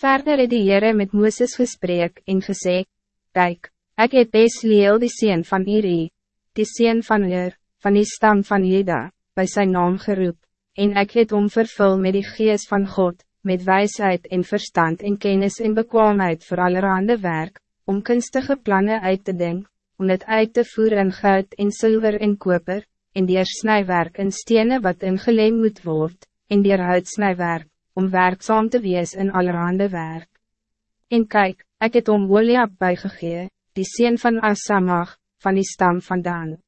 Verder het die Heere met Mooses gesprek en gesê, Kijk, ek het Besleel die sien van Iri, die sien van Ur, van die stam van Juda, bij zijn naam geroep, en ek het om vervul met die geest van God, met wijsheid en verstand en kennis en bekwaamheid voor allerhande werk, om kunstige plannen uit te denken, om het uit te voeren in goud en zilver en koper, en die snijwerk en stenen wat ingeleem moet worden, en die huidsnijwerk, om werkzaam te wees in allerhande werk. En kijk, ik het om Oliab bijgegee, die sien van Asamach, van die stam van Dan.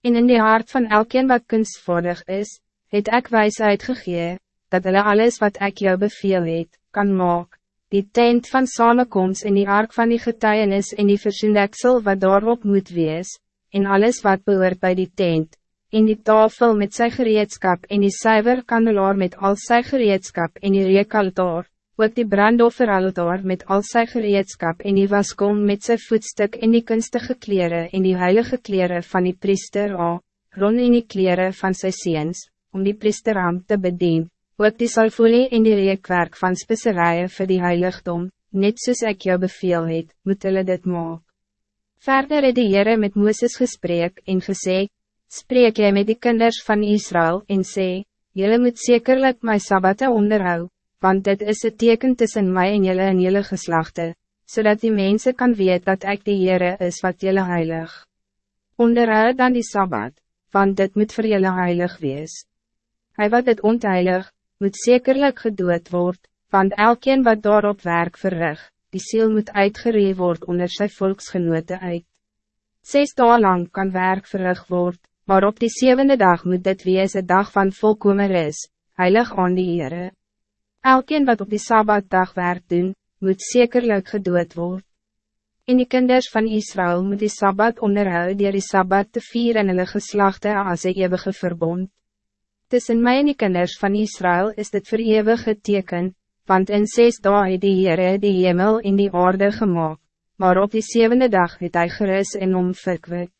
En in die hart van elkeen wat kunstvoordig is, het ek wijsheid gegee, dat hulle alles wat ik jou beveel het, kan maak, die tent van samenkomst in die ark van die getuienis en die versoendeksel wat daarop moet wees, en alles wat behoort bij die tent, en die tafel met sy gereedskap en die syver kandelaar met al sy gereedskap en die reekaltaar, ook die brandofferaltaar met al sy gereedskap en die waskom met sy voetstuk en die kunstige kleren en die heilige kleren van die priester A, rond in die kleren van sy seens, om die priesteram te bedien, ook die salfolie en die reekwerk van specerijen voor die heiligdom, net soos ek jou beveel het, moet hulle dit maak. Verder het die Heere met Mooses gesprek en gesê, spreek jy met die kinders van Israël en sê, Jullie moet zekerlijk mijn sabbate onderhou, want dit is het teken tussen mij en jullie en jullie geslachten, zodat die mensen kan weten dat ik de Heere is wat jullie heilig. Onderhou dan die sabbat, want dit moet voor jullie heilig wees. Hij wat het ontheilig, moet zekerlijk gedood worden, want elkeen wat daarop werk verrig, die ziel moet uitgeree worden onder zijn volksgenoten uit. Zes dagen lang kan werk verrig worden maar op die zevende dag moet dit wees een dag van volkomen is, heilig aan die Heere. Elkeen wat op die Sabbatdag werk doen, moet zekerlijk gedood worden. En die kinders van Israël moet die Sabbat onderhou dier die Sabbat te vier en hulle geslachte as een eeuwige verbond. Tussen mij en die kinders van Israël is dit voor eeuwige teken, want in zes dagen het die Heere die hemel in die aarde gemaakt, maar op die zevende dag het hy gerus en omverkwik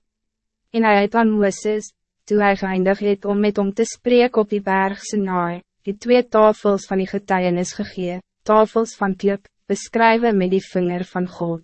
en hij het aan Mooses, toe hy geëindig het om met hom te spreken op die berg Sinai, die twee tafels van die getuienis gegee, tafels van klip, beschrijven met die vinger van God.